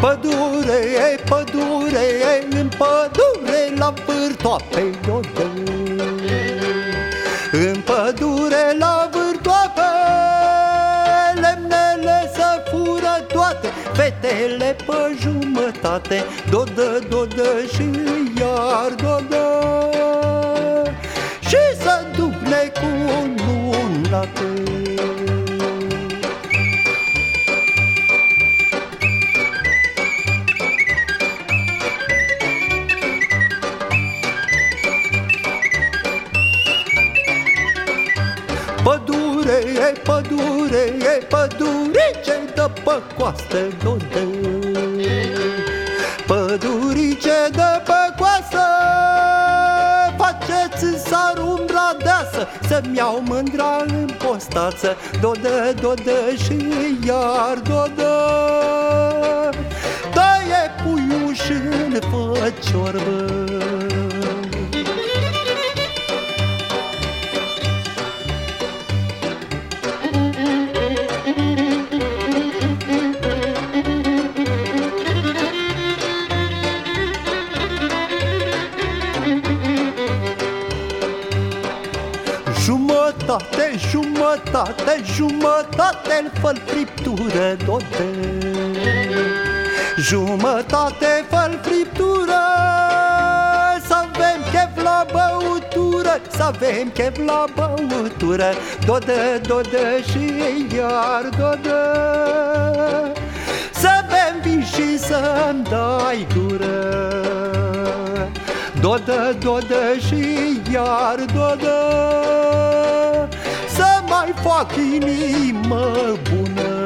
Pădure, pădure, în pădure la vârtoape eu În pădure la vârtoape Lemnele să fură toate Fetele pe jumătate Dodă, dodă și iar dodă. Pădure, e pădure, e pădurice dă pe coastă dodă Pădurice dă pe coastă Faceți sar umbra deasă Să-mi iau mândra în postață. Dodă, dodă și iar dodă. Taie puiul și fă ciorbă Jumătate, jumătate, jumătate-l fă friptură dodă Jumătate fă friptură Să avem chef la băutură Să avem chef la băutură. Dodă, dodă și iar dodă Să bem vin și să-mi dai gură. Dodă, dodă și iar dodă Să mai fac inimă bună